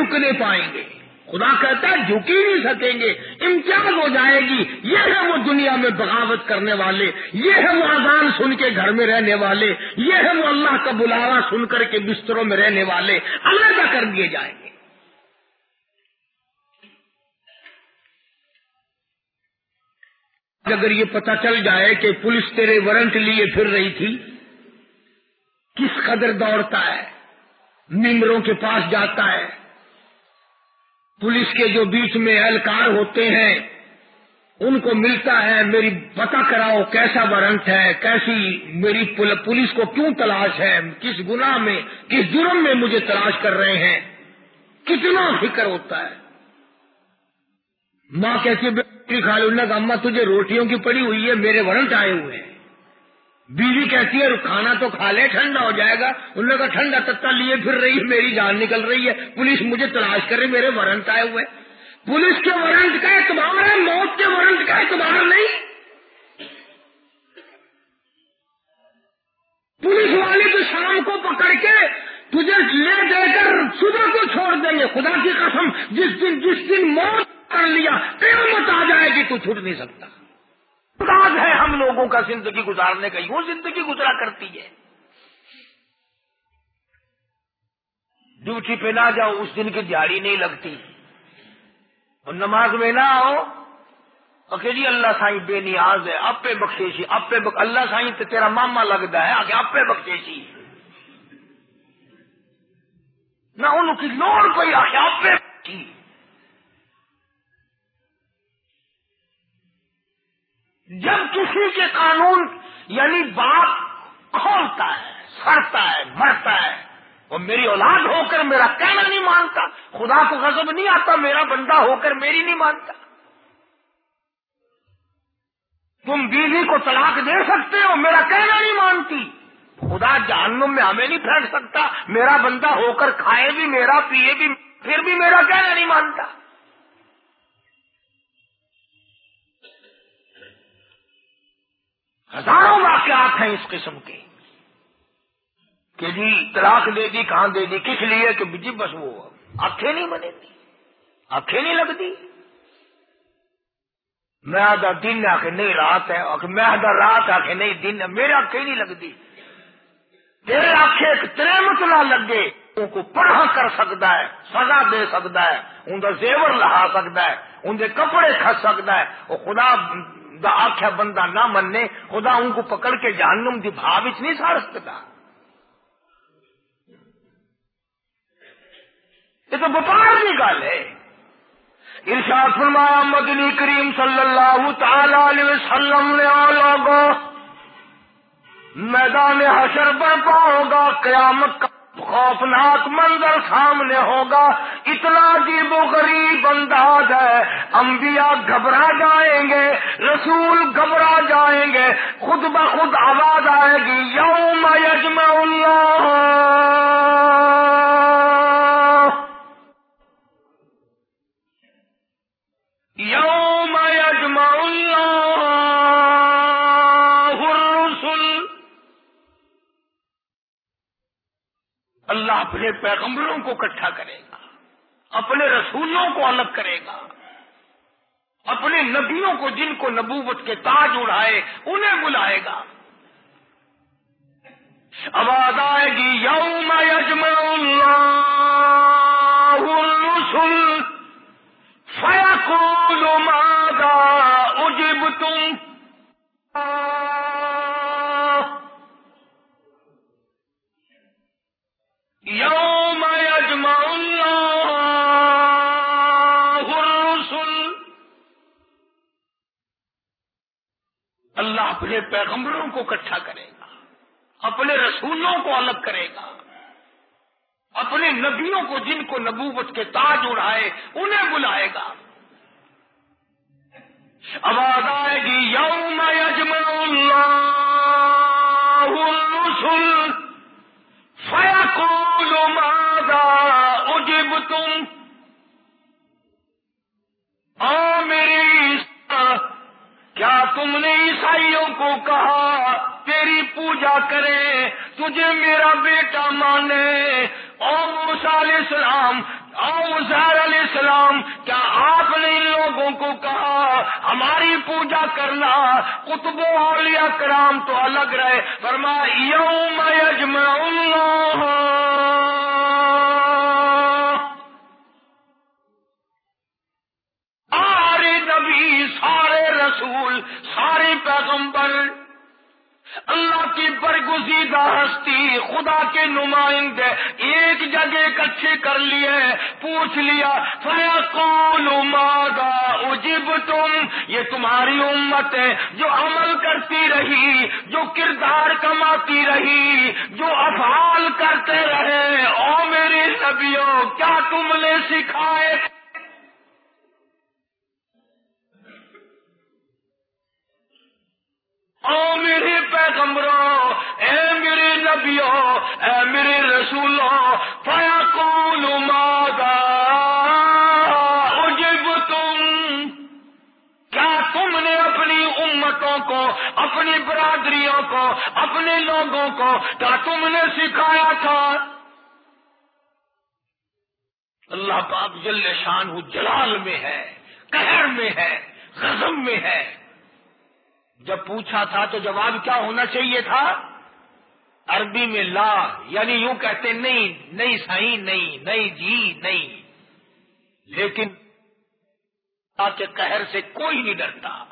جھکنے پائیں گے۔ خدا کہتا ہے جھک ہی نہیں سکیں گے۔ امتیاز ہو جائے گی۔ یہ ہے وہ دنیا میں بغاوت کرنے والے۔ یہ ہے وہ اذان سن کے گھر میں رہنے والے۔ یہ ہے وہ اللہ کا بلاوا سن کر کے بستروں میں رہنے والے۔ علیحدہ کر دیے جائیں گے۔ اگر یہ پتا چل جائے کہ پولیس تیرے وارنٹ لیے پھر رہی تھی، کس قدر دوڑتا ہے؟ ممبروں کے پاس جاتا ہے۔ پولیس کے جو بیچ میں اہلکار ہوتے ہیں، ان کو ملتا ہے، میری پتہ کراؤ کیسا وارنٹ ہے، کیسی میری پولیس کو کیوں تلاش ہے، کس گناہ میں، کس جرم میں مجھے تلاش کر رہے ہیں؟ کتنا فکر ہوتا ہے۔ ماں کیسی بیٹی کھا لوں نے کہا تجھے روٹیوں کی پڑی ہوئی ہے، میرے وارنٹ آئے ہوئے ہیں۔ بیوی کہتی ہے کھانا تو کھا لے، ٹھنڈا ہو جائے گا. انہوں نے کہا، ٹھنڈا تتا لیے پھر رہی میری جان نکل رہی ہے، پولیس مجھے تلاش کرے میرے وارنٹ آئے ہوئے۔ پولیس کے وارنٹ کا اعتبار ہے، موت کے وارنٹ کا اعتبار نہیں۔ پولیس والے تو شام کو پکڑ کے تجھے لے دے کر صبح کو چھوڑ دیں گے۔ خدا کی قسم، جس دن جس دن موت کر لیا، قیامت آ جائے گی، تو چھوٹ نہیں سکتا۔ ہم لوگوں کا زندگی گزارنے کا یوں زندگی گزرا کرتی ہے۔ ڈیوٹی پہ نہ جاؤ، اس دن کی دیہڑی نہیں لگتی۔ اور نماز میں نہ آؤ۔ اکیلی جی، اللہ سائی بے نیاز ہے اب پہ بخشیشی اب پہ بک... اللہ سائی تو تیرا ماما لگتا ہے آگے اب پہ بخشیشی۔ نہ ان کی لوڑ کوئی آگے اب پہ جب کسی کے قانون یعنی باپ کھولتا ہے، سڑتا ہے، مرتا ہے، وہ میری اولاد ہو کر میرا کہنا نہیں مانتا، خدا کو غضب نہیں آتا، میرا بندہ ہو کر میری نہیں مانتا۔ تم بیوی کو طلاق دے سکتے ہو، میرا کہنا نہیں مانتی۔ خدا جہنم میں ہمیں نہیں پھینک سکتا، میرا بندہ ہو کر کھائے بھی، میرا پیے بھی، پھر بھی میرا کہنا نہیں مانتا۔ ہزاروں واقعات ہیں اس قسم کے کہ جی طلاق دے دی، کہاں دے دی، کس لیے؟ کہ جی بس وہ آنکھیں نہیں بنے دی، آنکھیں نہیں لگتی میں آدھا دن آ کے نہیں، رات ہے۔ میں آدھا رات آ کے نہیں، دن ہے۔ میرے آنکھیں نہیں لگتی تیرے آنکھیں ایک ترمت نہ لگے۔ ان کو پڑھا کر سکتا ہے، سزا دے سکتا ہے۔ ان کا زیور لہا سکتا ہے ان کے کپڑے کھس سکتا ہے۔ وہ خدا دا آخیا بندہ نہ مننے، خدا ان کو پکڑ کے جہنم دی بھاو نہیں سار سکتا یہ تو وپار کی گل ہے۔ ارشاد فرمایا، مدنی کریم صلی اللہ تعالی علیہ وسلم نے لوگوں میدان حشر برپا ہوگا قیامت کا خوفناک منظر سامنے ہوگا۔ اتنا عجیب و غریب انداز ہے۔ انبیاء گھبرا جائیں گے، رسول گھبرا جائیں گے۔ خود بخود آواز آئے گی، یوم یجمع اللہ۔ یوم یجمع اللہ۔ اللہ اپنے پیغمبروں کو اکٹھا کرے گا، اپنے رسولوں کو الگ کرے گا، اپنے نبیوں کو جن کو نبوت کے تاج اڑائے انہیں بلائے گا۔ آواز آئے گی، یوم یجمع اللہ الرسل فیقول ماذا اجبتم؟ یوم یجمع اللہ الرسل۔ اللہ اپنے پیغمبروں کو اکٹھا کرے گا، اپنے رسولوں کو الگ کرے گا، اپنے نبیوں کو جن کو نبوت کے تاج اڑائے انہیں بلائے گا۔ آواز آئے گی، یوم یجمع اللہ الرسل۔ اقول ماذا اجبتم او میری کیا تم نے عیسائیوں کو کہا، تیری پوجا کرے تجھے میرا بیٹا مانے؟ او علیہ السلام او زہر علیہ السلام، کیا آپ نے ان لوگوں کو کہا، ہماری پوجا کرنا، قطب و اولیاء کرام تو الگ رہے، فرما، یوم یجمع اللہ۔ سارے نبی، سارے رسول، سارے پیغمبر اللہ کی برگزیدہ ہستی، خدا کے نمائندے ایک جگہ اکٹھے کر لیے، پوچھ لیا فیقول ماذا اجب تم یہ تمہاری امت ہے جو عمل کرتی رہی، جو کردار کماتی رہی، جو افعال کرتے رہے۔ او میرے نبیوں کیا تم نے سکھائے؟ او میرے پیغمبروں اے میرے نبیوں اے میرے رسولوں فیا کون مادا تم کیا تم نے اپنی امتوں کو، اپنی برادریوں کو، اپنے لوگوں کو، کیا تم نے سکھایا تھا؟ اللہ پاک جل شان جلال میں ہے، قہر میں ہے غزم میں ہے۔ جب پوچھا تھا تو جواب کیا ہونا چاہیے تھا؟ عربی میں لا یعنی یوں کہتے نہیں نہیں صحیح نہیں نہیں جی نہیں۔ لیکن اللہ کے قہر سے کوئی نہیں ڈرتا۔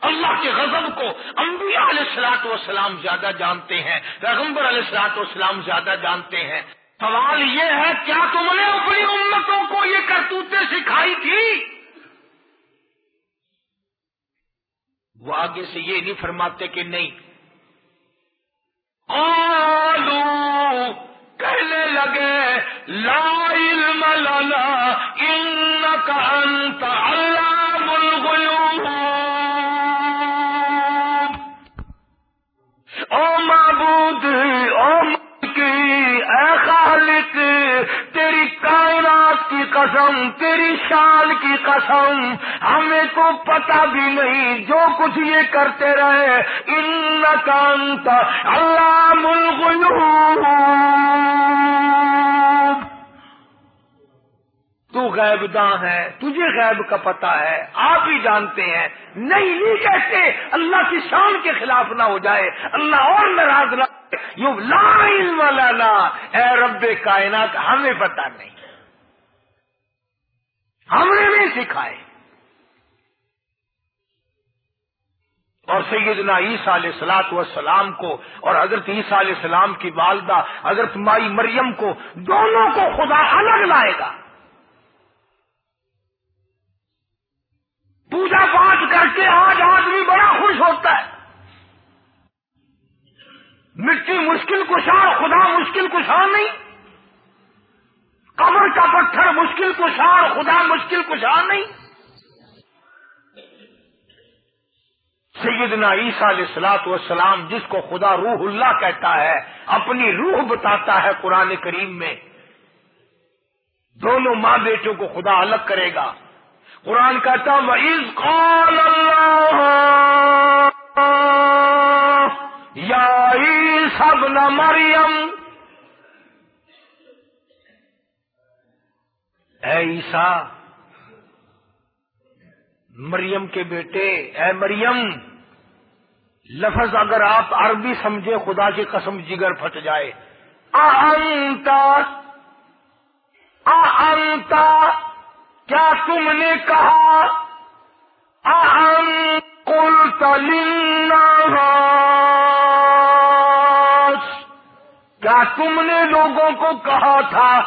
اللہ کے غضب کو انبیاء علیہ السلاط والسلام زیادہ جانتے ہیں، پیغمبر علیہ السلاط والسلام زیادہ جانتے ہیں۔ سوال یہ ہے، کیا تم نے اپنی امتوں کو یہ کرتوتیں سکھائی تھی؟ وہ آگے سے یہ نہیں فرماتے کہ نہیں۔ آلو کہنے لگے، لا علم لنا انکا انت علام الغیوب۔ او معبود، او ملکی اے خالق تیری کائنات کی قسم، تیری شان کی قسم۔ ہمیں تو پتا بھی نہیں جو کچھ یہ کرتے رہے۔ ان کانت اللہ الغیوب۔ تو غیب داں ہے تجھے غیب کا پتا ہے، آپ ہی جانتے ہیں۔ نہیں نہیں کہتے۔ اللہ کی شان کے خلاف نہ ہو جائے۔ اللہ اور ناراض نہ یوں لا علم لنا۔ اے رب کائنات، ہمیں پتا نہیں۔ ہم نے نہیں سکھائے اور سیدنا عیسیٰ علیہ السلاط والسلام کو اور حضرت عیسیٰ علیہ السلام کی والدہ حضرت مائی مریم کو دونوں کو خدا الگ لائے گا۔ پوجا پاٹ کر کے آج آدمی بڑا خوش ہوتا ہے۔ مٹی مشکل کشار خدا مشکل کشار نہیں۔ قبر کا پتھر مشکل کشار، خدا مشکل کشار نہیں۔ سیدنا عیسیٰ علیہ السلاط والسلام، جس کو خدا روح اللہ کہتا ہے، اپنی روح بتاتا ہے قرآن کریم میں۔ دونوں ماں بیٹوں کو خدا الگ کرے گا۔ قرآن کہتا وَإِذْ قَالَ اللَّهُ، یا عیسیٰ ابن مریم اے عیسیٰ، مریم کے بیٹے، اے مریم، لفظ اگر آپ عربی سمجھے، خدا کی قسم جگر پھٹ جائے۔ آنتا آنتا کیا تم نے کہا؟ کل تلین کیا تم نے لوگوں کو کہا تھا؟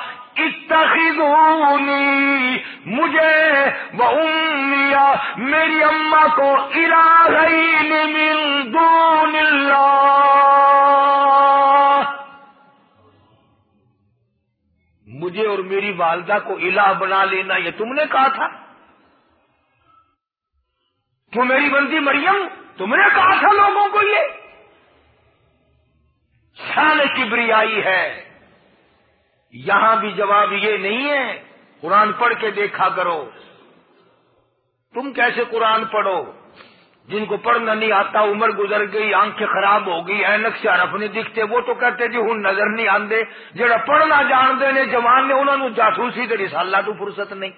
اتخذونی، مجھے وہ امیا میری اما کو الہین من دون اللہ۔ مجھے اور میری والدہ کو الہ بنا لینا، یہ تم نے کہا تھا۔ کیوں میری بندی مریم، تم نے کہا تھا لوگوں کو یہ۔ شان کبریائی ہے۔ یہاں بھی جواب یہ نہیں ہے، قرآن پڑھ کے دیکھا کرو۔ تم کیسے قرآن پڑھو؟ جن کو پڑھنا نہیں آتا، عمر گزر گئی، آنکھیں خراب ہو گئی اینک سے حرف نہیں دکھتے، وہ تو کہتے جی ہوں نظر نہیں آندے۔ جڑا پڑھنا جانتے نے، جوان نے انہوں نے جاسوسی کری سالہ تو فرصت نہیں۔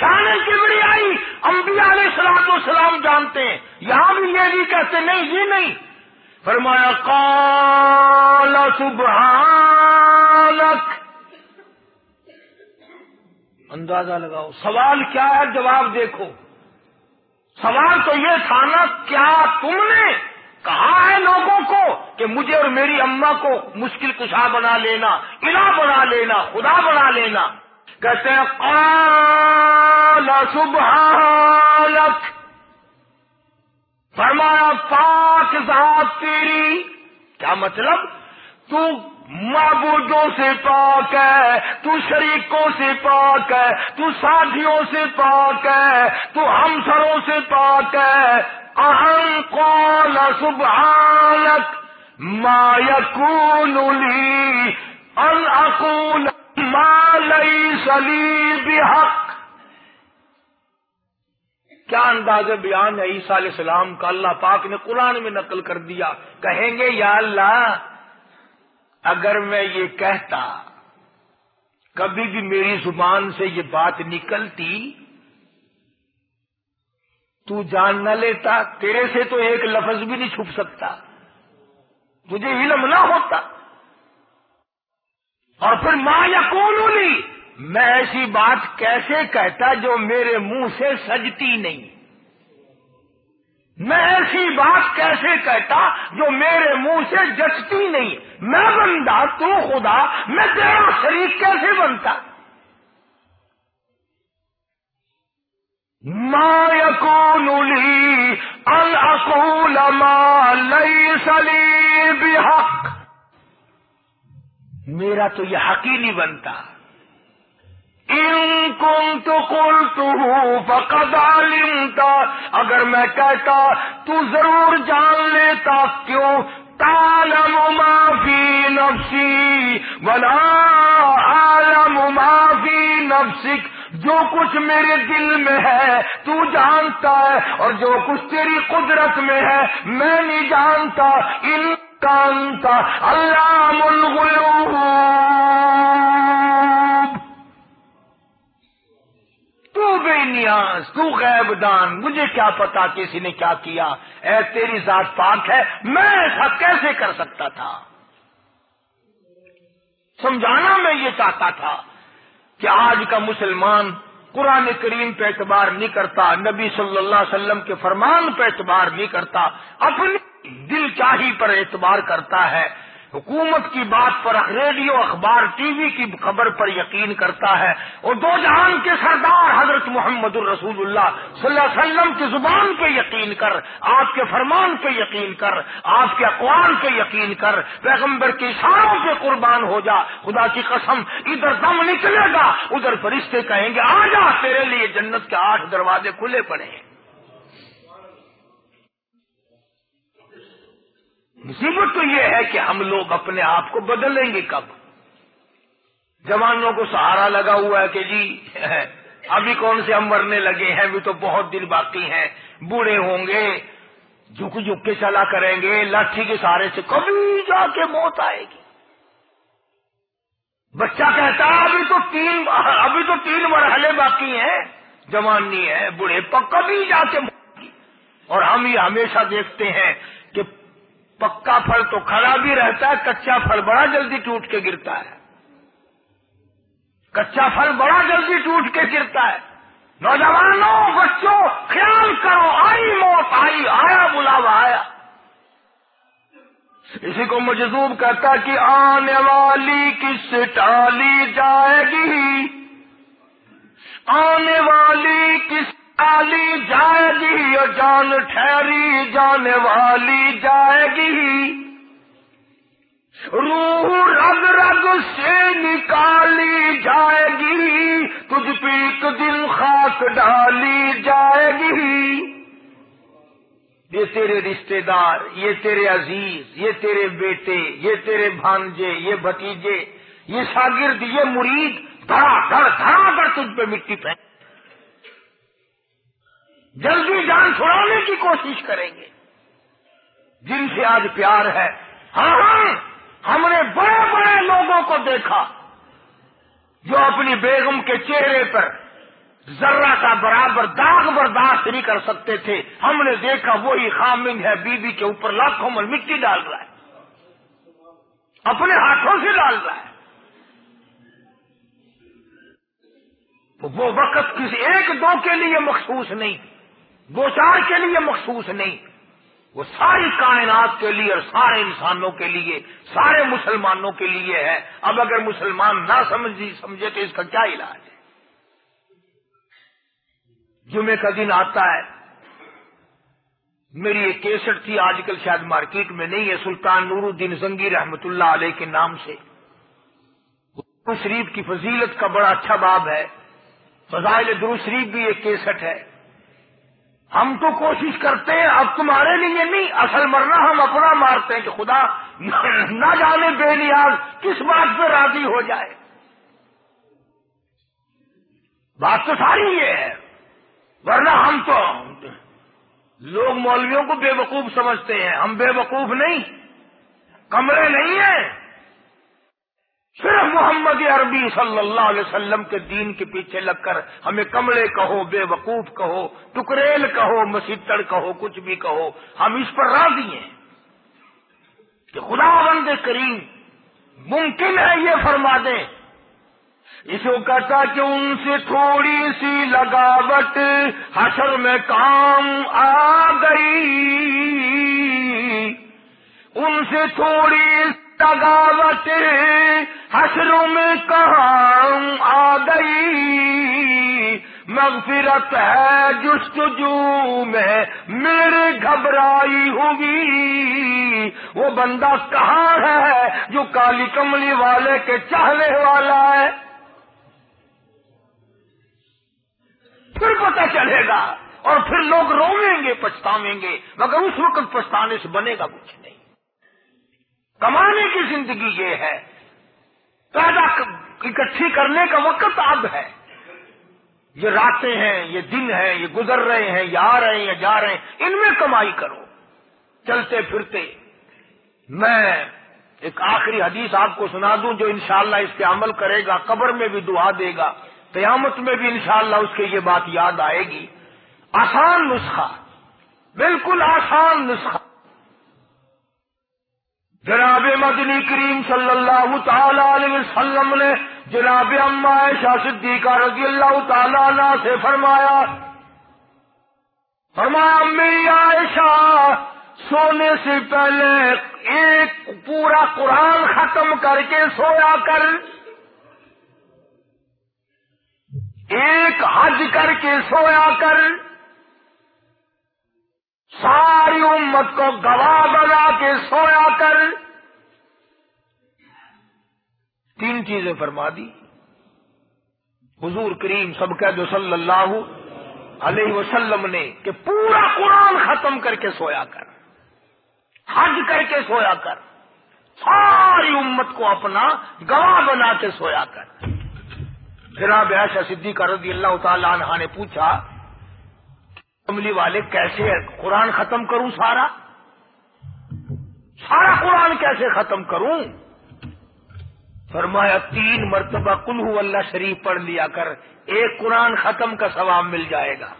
شان کی بڑی آئی امبیا علیہ سلام و سلام جانتے ہیں۔ یہاں بھی یہ نہیں کہتے، نہیں، یہ نہیں۔ فرمایا، قال سبحانک۔ اندازہ لگاؤ، سوال کیا ہے؟ جواب دیکھو۔ سوال تو یہ تھا نا، کیا تم نے کہا ہے لوگوں کو کہ مجھے اور میری اما کو مشکل کشا بنا لینا الہ بنا لینا، خدا بنا لینا؟ کہتے ہیں، قال سبحانک۔ فرمایا، پاک ذات تیری، کیا مطلب؟ تو معبودوں سے پاک ہے، تو شریکوں سے پاک ہے، تو ساتھیوں سے پاک ہے، تو ہمسروں سے پاک ہے۔ اہم قول سبحانک، ما یکون لی، ان اقول ما لیس لی بحق۔ کیا انداز بیان ہے عیسیٰ علیہ السلام کا؟ اللہ پاک نے قرآن میں نقل کر دیا۔ کہیں گے، یا اللہ، اگر میں یہ کہتا، کبھی بھی میری زبان سے یہ بات نکلتی، تو جان نہ لیتا، تیرے سے تو ایک لفظ بھی نہیں چھپ سکتا۔ مجھے علم نہ ہوتا۔ اور پھر ماں یا کون میں ایسی بات کیسے کہتا جو میرے منہ سے سجتی نہیں؟ میں ایسی بات کیسے کہتا جو میرے منہ سے جچتی نہیں؟ میں بندہ تو خدا، میں تیرا شریف کیسے بنتا؟ ما یقول لی ان اقول ما لیس لی بحق۔ میرا تو یہ حق ہی نہیں بنتا۔ ان کن تو فقد علمتا اگر میں کہتا، تو ضرور جان لیتا۔ کیوں؟ تعلم ما فی نفسی ولا عالم ما فی نفسک جو کچھ میرے دل میں ہے، تو جانتا ہے۔ اور جو کچھ تیری قدرت میں ہے، میں نہیں جانتا۔ ان کانتا اللہ الغیوب بے نیاز، تو غیب دان، مجھے کیا پتا کسی نے کیا کیا؟ اے تیری ذات پاک ہے، میں ایسا کیسے کر سکتا تھا؟ سمجھانا میں یہ چاہتا تھا کہ آج کا مسلمان قرآن کریم پہ اعتبار نہیں کرتا، نبی صلی اللہ علیہ وسلم کے فرمان پہ اعتبار نہیں کرتا، اپنی دل چاہی پر اعتبار کرتا ہے۔ حکومت کی بات پر ریڈیو، اخبار، ٹی وی کی خبر پر یقین کرتا ہے۔ اور دو جہان کے سردار حضرت محمد الرسول اللہ صلی اللہ علیہ وسلم کی زبان پہ یقین کر، آپ کے فرمان پہ یقین کر، آپ کے اقوال پہ یقین کر، پیغمبر کے اشاروں پہ قربان ہو جا۔ خدا کی قسم، ادھر دم نکلے گا، ادھر فرشتے کہیں گے، آ جا، تیرے لیے جنت کے آٹھ دروازے کھلے پڑے ہیں۔ مصیبت تو یہ ہے کہ ہم لوگ اپنے آپ کو بدلیں گے کب؟ جوانوں کو سہارا لگا ہوا ہے کہ جی ابھی کون سے ہم مرنے لگے ہیں؟ ابھی تو بہت دن باقی ہیں، بوڑھے ہوں گے، جھک جھک کے چلا کریں گے، لاٹھی کے سہارے سے کبھی جا کے موت آئے گی۔ بچہ کہتا ہے، ابھی تو تین، ابھی تو تین مرحلے باقی ہیں، جوانی ہے، بوڑھے کبھی جا کے موت اور ہم یہ ہمیشہ دیکھتے ہیں کہ پکا پھل تو کھڑا بھی رہتا ہے، کچا پھل بڑا جلدی ٹوٹ کے گرتا ہے۔ کچا پھل بڑا جلدی ٹوٹ کے گرتا ہے۔ نوجوانوں، بچوں، خیال کرو، آئی موت، آئی، آیا بلاوا، آیا۔ اسی کو مجذوب کہتا کہ آنے والی کس ٹالی جائے گی؟ آنے والی کس ٹالی جائے گی اور جان ٹھہری جانے والی جائے گی۔ روح رگ رگ سے نکالی جائے گی تجھ پیت دل خاک ڈالی جائے گی۔ یہ تیرے رشتے دار، یہ تیرے عزیز، یہ تیرے بیٹے، یہ تیرے بھانجے، یہ بھتیجے، یہ شاگرد، یہ مرید، دھڑا، دھڑ، دھڑا کر تجھ پہ مٹی پھینک۔ جلدی جان چھڑانے کی کوشش کریں گے۔ جن سے آج پیار ہے ہاں ہاں ہم نے بڑے بڑے لوگوں کو دیکھا جو اپنی بیگم کے چہرے پر ذرہ کا برابر داغ برداشت نہیں کر سکتے تھے۔ ہم نے دیکھا وہی خامنگ ہے بیوی بی کے اوپر لاکھوں میں مٹی ڈال رہا ہے۔ اپنے ہاتھوں سے ڈال رہا ہے۔ وہ وقت کسی ایک دو کے لیے مخصوص نہیں۔ دو چار کے لیے مخصوص نہیں، وہ ساری کائنات کے لیے اور سارے انسانوں کے لیے، سارے مسلمانوں کے لیے ہے۔ اب اگر مسلمان نہ سمجھی سمجھے تو اس کا کیا علاج ہے؟ جمعے کا دن آتا ہے۔ میری ایک کیسٹ تھی، آج کل شاید مارکیٹ میں نہیں ہے، سلطان نور الدین زنگی رحمت اللہ علیہ کے نام سے۔ شریف کی فضیلت کا بڑا اچھا باب ہے۔ فضائل درو شریف بھی ایک کیسٹ ہے۔ ہم تو کوشش کرتے ہیں، اب تمہارے لیے نہیں، اصل مرنا ہم اپنا مارتے ہیں کہ خدا نہ جانے بے نیاز کس بات پہ راضی ہو جائے۔ بات تو ساری یہ ہے، ورنہ ہم تو لوگ مولویوں کو بے وقوف سمجھتے ہیں، ہم بے وقوف نہیں، کمرے نہیں ہیں۔ صرف محمد عربی صلی اللہ علیہ وسلم کے دین کے پیچھے لگ کر ہمیں کمڑے کہو، بے وقوف کہو، ٹکریل کہو مسیطڑ کہو، کچھ بھی کہو، ہم اس پر راضی ہیں کہ خدا بند کریم ممکن ہے یہ فرما دیں۔ اس کو کہتا کہ ان سے تھوڑی سی لگاوٹ، حشر میں کام آ گئی۔ ان سے تھوڑی تگاوت حشروں میں کہاں آ گئی؟ مغفرت ہے جستجو میں، میرے گھبرائی ہوگی وہ بندہ کہاں ہے جو کالی کملی والے کے چاہنے والا ہے؟ پھر پتہ چلے گا اور پھر لوگ روئیں گے، پچھتاویں گے، مگر اس وقت پچھتانے سے بنے گا کچھ نہیں۔ کمانے کی زندگی یہ ہے۔ پیدا اکٹھی کرنے کا وقت اب ہے۔ یہ راتیں ہیں، یہ دن ہیں، یہ گزر رہے ہیں، یہ آ رہے ہیں، یا جا رہے ہیں۔ ان میں کمائی کرو۔ چلتے پھرتے۔ میں ایک آخری حدیث آپ کو سنا دوں جو انشاءاللہ اس پہ عمل کرے گا، قبر میں بھی دعا دے گا۔ قیامت میں بھی انشاءاللہ اس کے یہ بات یاد آئے گی۔ آسان نسخہ، بالکل آسان نسخہ۔ جناب مدنی کریم صلی اللہ تعالی علیہ وسلم نے جناب اما عائشہ صدیقہ رضی اللہ تعالی عنہ سے فرمایا فرمایا میری عائشہ، سونے سے پہلے ایک پورا قرآن ختم کر کے سویا کر۔ ایک حج کر کے سویا کر۔ ساری امت کو گواہ بنا کے سویا کر۔ تین چیزیں فرما دی۔ حضور کریم سب کہہ دو صلی اللہ علیہ وسلم نے کہ پورا قرآن ختم کر کے سویا کر۔ حج کر کے سویا کر۔ ساری امت کو اپنا گواہ بنا کے سویا کر۔ جناب ایسا صدیقہ رضی اللہ تعالی عنہ نے پوچھا عملی والے کیسے قرآن ختم کروں سارا؟ سارا قرآن کیسے ختم کروں؟ فرمایا، تین مرتبہ کلو اللہ شریف پڑھ لیا کر، ایک قرآن ختم کا ثواب مل جائے گا۔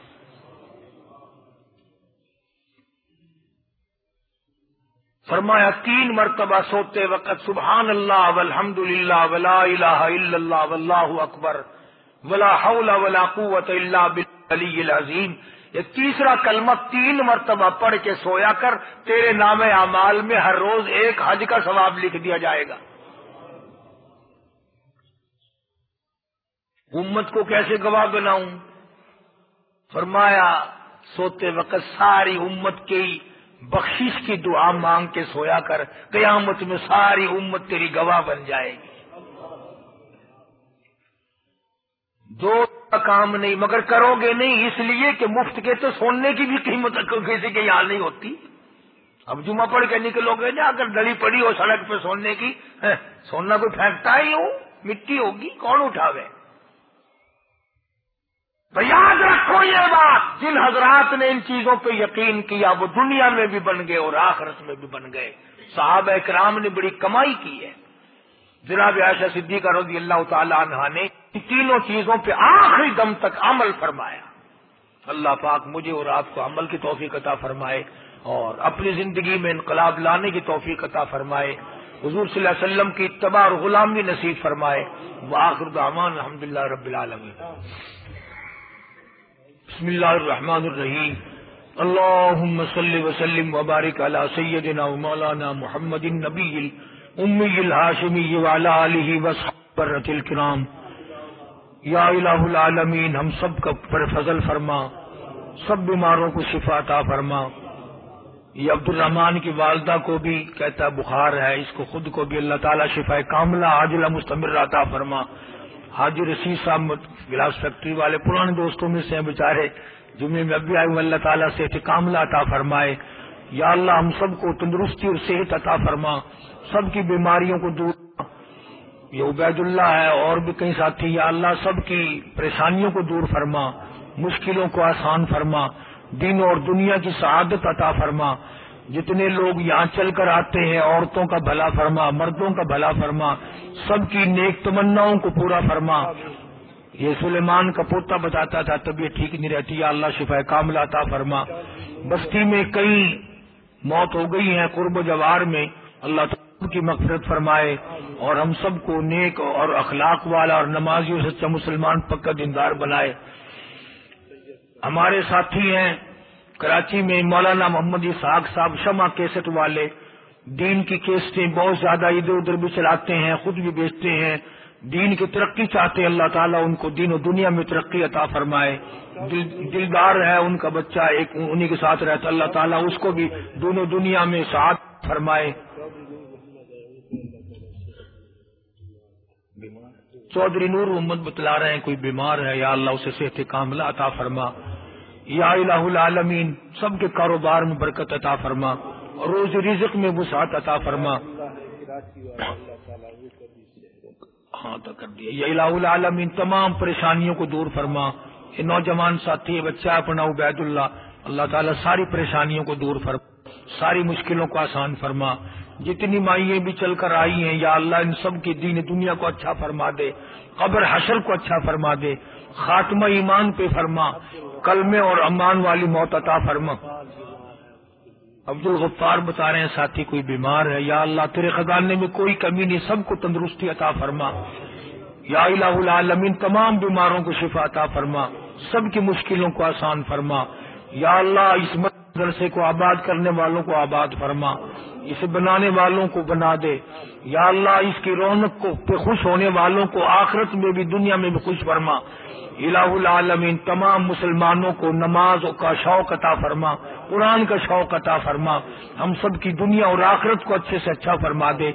فرمایا، تین مرتبہ سوتے وقت سبحان اللہ والحمد للہ ولا الہ الا اللہ واللہ اکبر، ولا حول ولا قوت اللہ بالعلی العظیم۔ یہ تیسرا کلمہ تین مرتبہ پڑھ کے سویا کر، تیرے نام اعمال میں ہر روز ایک حج کا ثواب لکھ دیا جائے گا۔ امت کو کیسے گواہ بناؤں؟ فرمایا، سوتے وقت ساری امت کی بخشش کی دعا مانگ کے سویا کر، قیامت میں ساری امت تیری گواہ بن جائے گی۔ دو کام نہیں، مگر کرو گے نہیں، اس لیے کہ مفت کے تو سونے کی بھی قیمت کسی کے یاد نہیں ہوتی۔ اب جمعہ پڑھ کے نکلو گے جا اگر دڑی پڑی ہو سڑک پہ سونے کی سونا کوئی پھینکتا ہی ہو مٹی ہوگی، کون اٹھاوے؟ تو یاد رکھو یہ بات، جن حضرات نے ان چیزوں پہ یقین کیا، وہ دنیا میں بھی بن گئے اور آخرت میں بھی بن گئے۔ صحابہ اکرام نے بڑی کمائی کی ہے۔ جناب عائشہ صدیقہ رضی اللہ تعالی عنہ نے ان تینوں چیزوں پہ آخری دم تک عمل فرمایا۔ اللہ پاک مجھے اور آپ کو عمل کی توفیق عطا فرمائے اور اپنی زندگی میں انقلاب لانے کی توفیق عطا فرمائے۔ حضور صلی اللہ علیہ وسلم کی اتباع اور غلامی نصیب فرمائے۔ وہ آخر دعمان الحمد للہ رب العالمین۔ بسم اللہ الرحمن الرحیم۔ اللهم صل وسلم وبارك على سيدنا ومولانا محمد النبي الامي الهاشمي وعلى اله وصحبه الكرام یا الہ العالمین، ہم سب کا پر فضل فرما، سب بیماروں کو شفا عطا فرما۔ یہ عبد الرحمان کی والدہ کو بھی کہتا بخار ہے، اس کو خود کو بھی اللہ تعالیٰ شفا کاملہ حاجلہ مستمر عطا فرما۔ حاجر رشید صاحب، گلاس فیکٹری والے پرانے دوستوں میں سے بیچارے، جمعے میں ابھی آئے اللہ تعالیٰ سے اچھا کاملہ عطا فرمائے۔ یا اللہ، ہم سب کو تندرستی اور صحت عطا فرما۔ سب کی بیماریوں کو دور یہ عبید اللہ ہے اور بھی کئی ساتھی، یا اللہ سب کی پریشانیوں کو دور فرما، مشکلوں کو آسان فرما، دین اور دنیا کی سعادت عطا فرما۔ جتنے لوگ یہاں چل کر آتے ہیں، عورتوں کا بھلا فرما، مردوں کا بھلا فرما، سب کی نیک تمناؤں کو پورا فرما۔ یہ سلیمان کا پوتا بتاتا تھا طبیعت ٹھیک نہیں رہتی، یا اللہ شفا کامل عطا فرما۔ بستی میں کئی موت ہو گئی ہیں، قرب و جوار میں۔ اللہ تعالیٰ کی مغفرت فرمائے اور ہم سب کو نیک اور اخلاق والا اور نمازی اور سچا مسلمان پکا دیندار بنائے۔ ہمارے ساتھی ہیں کراچی میں مولانا محمد اسحاق صاحب، شمع کیسٹ والے۔ دین کی کیسٹیں بہت زیادہ ادھر ادھر بھی چلاتے ہیں، خود بھی بیچتے ہیں۔ دین کی ترقی چاہتے ہیں، اللہ تعالیٰ ان کو دین و دنیا میں ترقی عطا فرمائے۔ دل، دلدار ہے ان کا بچہ، ایک انہی کے ساتھ رہتا اللہ تعالیٰ اس کو بھی دونوں دنیا میں ساتھ فرمائے۔ چودھری نور محمد بتلا رہے ہیں، کوئی بیمار ہے، یا اللہ اسے صحت کاملہ عطا فرما۔ یا الہ العالمین، سب کے کاروبار میں برکت عطا فرما۔ روز رزق میں وسعت عطا فرما۔ ہاں تو کر دیا۔ یا الہ العالمین، تمام پریشانیوں کو دور فرما۔ یہ نوجوان ساتھی، بچہ اپنا عبید اللہ اللہ تعالیٰ ساری پریشانیوں کو دور فرما۔ ساری مشکلوں کو آسان فرما۔ جتنی مائیں بھی چل کر آئی ہیں، یا اللہ ان سب کی دین دنیا کو اچھا فرما دے، قبر حشر کو اچھا فرما دے، خاتمہ ایمان پہ فرما، کلمے اور امان والی موت عطا فرما۔ عبد الغفار بتا رہے ہیں، ساتھی، کوئی بیمار ہے؟ یا اللہ، تیرے خزانے میں کوئی کمی نہیں، سب کو تندرستی عطا فرما۔ یا الہ العالمین، تمام بیماروں کو شفا عطا فرما۔ سب کی مشکلوں کو آسان فرما۔ یا اللہ، اس مدرسے کو آباد کرنے والوں کو آباد فرما۔ اسے بنانے والوں کو بنا دے۔ یا اللہ، اس کی رونق کو پہ خوش ہونے والوں کو آخرت میں بھی، دنیا میں بھی خوش فرما۔ الہ العالمین، تمام مسلمانوں کو نماز کا شوق عطا فرما۔ قرآن کا شوق عطا فرما۔ ہم سب کی دنیا اور آخرت کو اچھے سے اچھا فرما دے۔